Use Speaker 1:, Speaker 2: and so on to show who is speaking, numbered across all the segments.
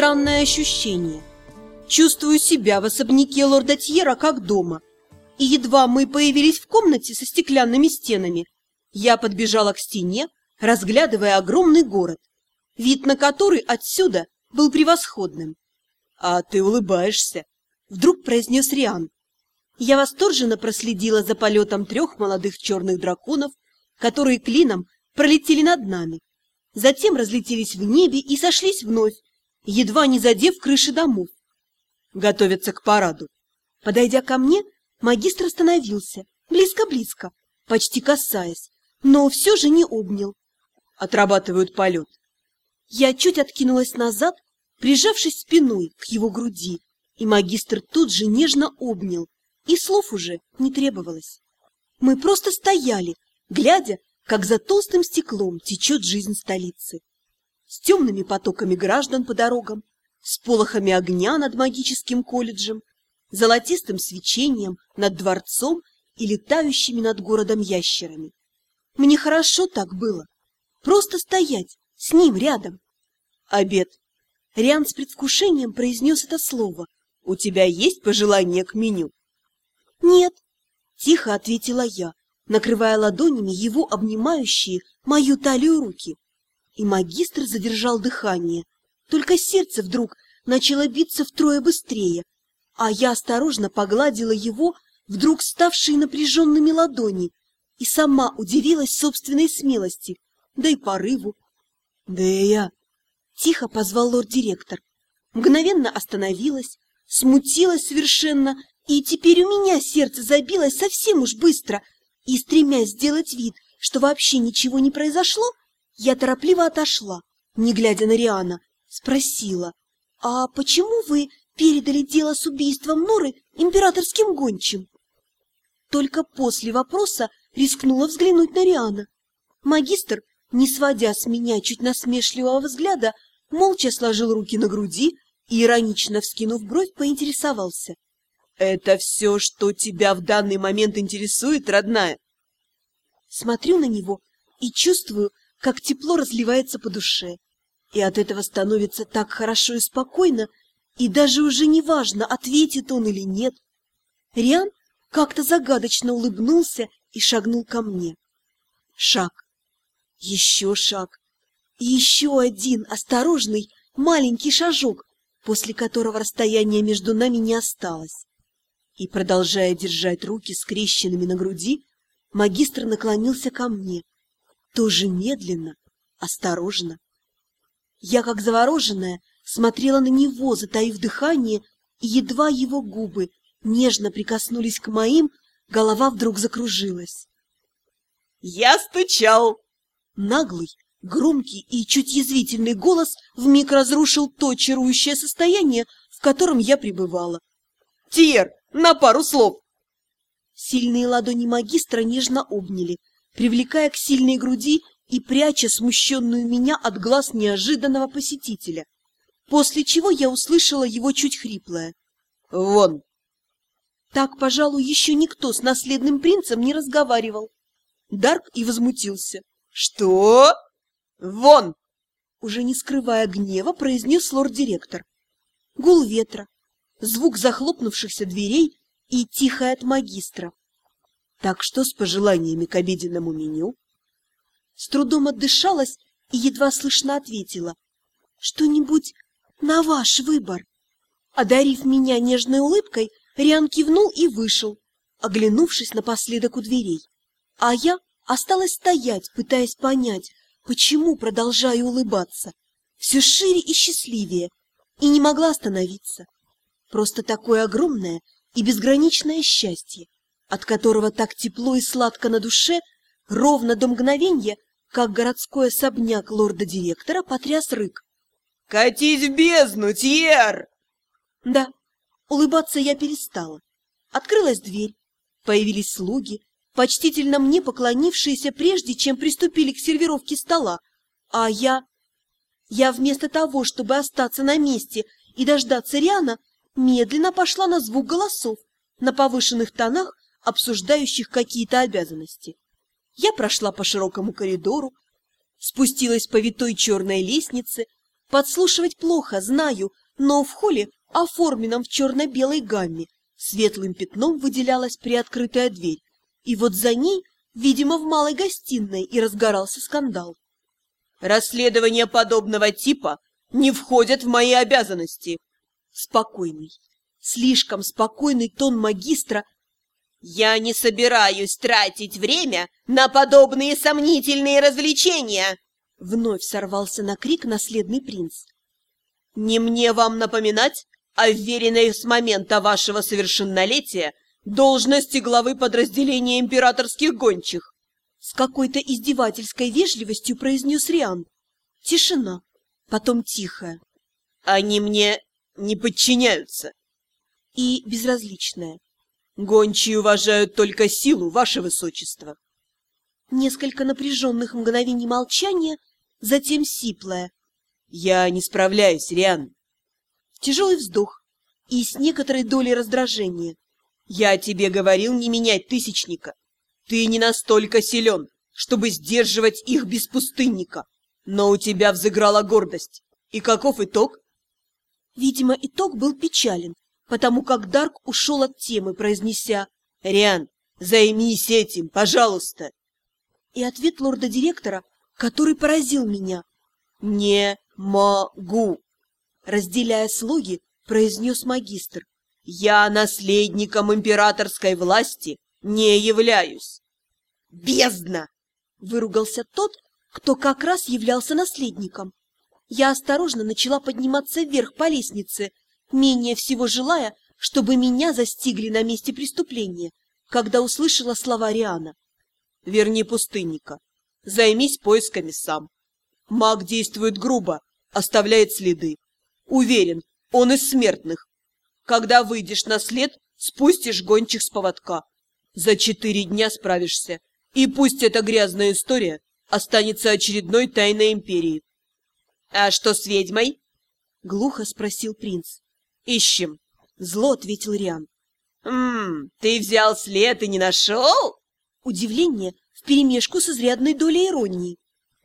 Speaker 1: странное ощущение. Чувствую себя в особняке лорда Тьера как дома. И едва мы появились в комнате со стеклянными стенами, я подбежала к стене, разглядывая огромный город, вид на который отсюда был превосходным. «А ты улыбаешься», — вдруг произнес Риан. Я восторженно проследила за полетом трех молодых черных драконов, которые клином пролетели над нами. Затем разлетелись в небе и сошлись вновь, едва не задев крыши домов. Готовятся к параду. Подойдя ко мне, магистр остановился, близко-близко, почти касаясь, но все же не обнял. Отрабатывают полет. Я чуть откинулась назад, прижавшись спиной к его груди, и магистр тут же нежно обнял, и слов уже не требовалось. Мы просто стояли, глядя, как за толстым стеклом течет жизнь столицы. С темными потоками граждан по дорогам, с полохами огня над магическим колледжем, золотистым свечением над дворцом и летающими над городом ящерами. Мне хорошо так было. Просто стоять с ним рядом. Обед. Риан с предвкушением произнес это слово. «У тебя есть пожелание к меню?» «Нет», — тихо ответила я, накрывая ладонями его обнимающие мою талию руки. И магистр задержал дыхание. Только сердце вдруг начало биться втрое быстрее, а я осторожно погладила его, вдруг ставшие напряженными ладони, и сама удивилась собственной смелости, да и порыву. «Да я...» — тихо позвал лорд-директор. Мгновенно остановилась, смутилась совершенно, и теперь у меня сердце забилось совсем уж быстро, и, стремясь сделать вид, что вообще ничего не произошло, я торопливо отошла, не глядя на Риана, спросила, «А почему вы передали дело с убийством Норы императорским гончим?» Только после вопроса рискнула взглянуть на Риана. Магистр, не сводя с меня чуть насмешливого взгляда, молча сложил руки на груди и, иронично вскинув бровь, поинтересовался. — Это все, что тебя в данный момент интересует, родная? Смотрю на него и чувствую, как тепло разливается по душе. И от этого становится так хорошо и спокойно, и даже уже не важно, ответит он или нет. Риан как-то загадочно улыбнулся и шагнул ко мне. Шаг. Еще шаг. И еще один осторожный маленький шажок, после которого расстояние между нами не осталось. И, продолжая держать руки скрещенными на груди, магистр наклонился ко мне. Тоже медленно, осторожно. Я, как завороженная, смотрела на него, затаив дыхание, и едва его губы нежно прикоснулись к моим, голова вдруг закружилась. «Я стучал!» Наглый, громкий и чуть язвительный голос вмиг разрушил то чарующее состояние, в котором я пребывала. «Тьер, на пару слов!» Сильные ладони магистра нежно обняли, привлекая к сильной груди и пряча смущенную меня от глаз неожиданного посетителя, после чего я услышала его чуть хриплое. «Вон!» Так, пожалуй, еще никто с наследным принцем не разговаривал. Дарк и возмутился. «Что? Вон!» Уже не скрывая гнева, произнес лорд-директор. Гул ветра, звук захлопнувшихся дверей и тихое от магистра. Так что с пожеланиями к обеденному меню? С трудом отдышалась и едва слышно ответила. Что-нибудь на ваш выбор. Одарив меня нежной улыбкой, Риан кивнул и вышел, оглянувшись напоследок у дверей. А я осталась стоять, пытаясь понять, почему продолжаю улыбаться, все шире и счастливее, и не могла остановиться. Просто такое огромное и безграничное счастье, от которого так тепло и сладко на душе, ровно до мгновенья, как городской особняк лорда-директора потряс рык. «Катись в бездну, Тьер!» Да, улыбаться я перестала. Открылась дверь, появились слуги, почтительно мне поклонившиеся прежде, чем приступили к сервировке стола, а я... Я вместо того, чтобы остаться на месте и дождаться Риана, медленно пошла на звук голосов, на повышенных тонах, обсуждающих какие-то обязанности. Я прошла по широкому коридору, спустилась по витой черной лестнице, Подслушивать плохо, знаю, но в холле, оформленном в черно-белой гамме, светлым пятном выделялась приоткрытая дверь. И вот за ней, видимо, в малой гостиной и разгорался скандал.
Speaker 2: Расследования подобного типа не входят в мои обязанности.
Speaker 1: Спокойный, слишком спокойный тон магистра.
Speaker 2: Я не собираюсь тратить время на подобные сомнительные развлечения.
Speaker 1: Вновь сорвался на крик наследный принц.
Speaker 2: Не мне вам напоминать о вверенной с момента вашего совершеннолетия должности главы подразделения императорских гончих.
Speaker 1: С какой-то издевательской вежливостью произнес Риан. Тишина, потом тихая.
Speaker 2: Они мне не подчиняются.
Speaker 1: И безразличная.
Speaker 2: Гончие уважают только силу, ваше высочество.
Speaker 1: Несколько напряженных мгновений молчания, затем сиплое.
Speaker 2: Я не справляюсь, Риан.
Speaker 1: Тяжелый вздох и с некоторой долей раздражения.
Speaker 2: Я тебе говорил не менять тысячника. Ты не настолько силен, чтобы сдерживать их без пустынника. Но у тебя взыграла гордость. И каков итог?
Speaker 1: Видимо, итог был печален, потому как Дарк ушел от темы, произнеся
Speaker 2: «Риан, займись этим, пожалуйста!»
Speaker 1: И ответ лорда-директора, который поразил меня.
Speaker 2: «Не могу!»
Speaker 1: Разделяя слоги, произнес магистр.
Speaker 2: «Я наследником императорской власти не являюсь.
Speaker 1: Бездна! Выругался тот, кто как раз являлся наследником. Я осторожно начала подниматься вверх по лестнице, менее всего желая, чтобы меня застигли на месте преступления, когда услышала слова Риана.
Speaker 2: «Верни пустынника. Займись поисками сам. Маг действует грубо, оставляет следы. Уверен, он из смертных. Когда выйдешь на след, спустишь гончих с поводка. За четыре дня справишься. И пусть эта грязная история останется очередной тайной империи. — А что с ведьмой?
Speaker 1: — глухо спросил принц.
Speaker 2: — Ищем.
Speaker 1: Зло ответил Риан.
Speaker 2: «Ммм, ты взял след и не нашел?»
Speaker 1: Удивление вперемешку с изрядной долей иронии.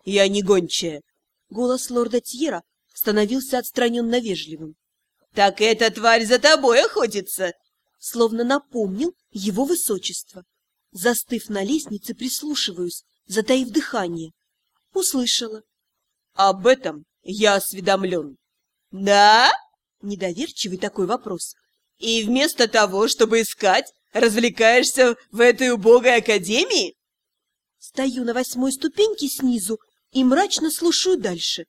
Speaker 2: «Я не гончая».
Speaker 1: Голос лорда Тьера становился отстраненно вежливым.
Speaker 2: «Так эта тварь за тобой охотится!»
Speaker 1: словно напомнил его высочество. Застыв на лестнице, прислушиваюсь, затаив дыхание. Услышала.
Speaker 2: «Об этом я осведомлен». «Да?»
Speaker 1: — недоверчивый такой вопрос.
Speaker 2: «И вместо того, чтобы искать, развлекаешься в этой убогой академии?»
Speaker 1: Стою на восьмой ступеньке снизу и мрачно слушаю дальше.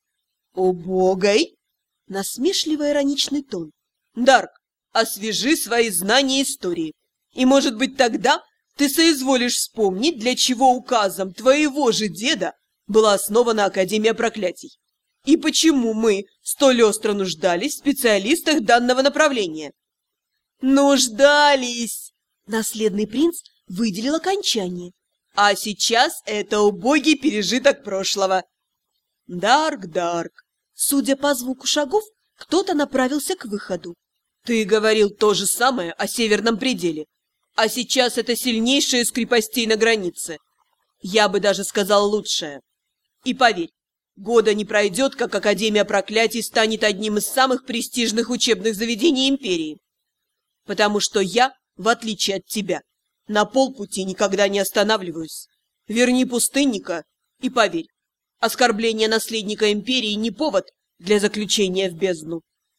Speaker 2: «Убогой?»
Speaker 1: — насмешливо ироничный тон.
Speaker 2: «Дарк, освежи свои знания истории. И, может быть, тогда ты соизволишь вспомнить, для чего указом твоего же деда была основана Академия проклятий. И почему мы столь остро нуждались в специалистах данного направления. Нуждались!
Speaker 1: Наследный принц выделил окончание.
Speaker 2: А сейчас это убогий пережиток прошлого. Дарк, Дарк.
Speaker 1: Судя по звуку шагов, кто-то направился к выходу.
Speaker 2: Ты говорил то же самое о северном пределе. А сейчас это сильнейшая из крепостей на границе. Я бы даже сказал лучшее. И поверь, года не пройдет, как Академия проклятий станет одним из самых престижных учебных заведений империи. Потому что я, в отличие от тебя, на полпути никогда не останавливаюсь. Верни пустынника и поверь, оскорбление наследника империи не повод для заключения в бездну.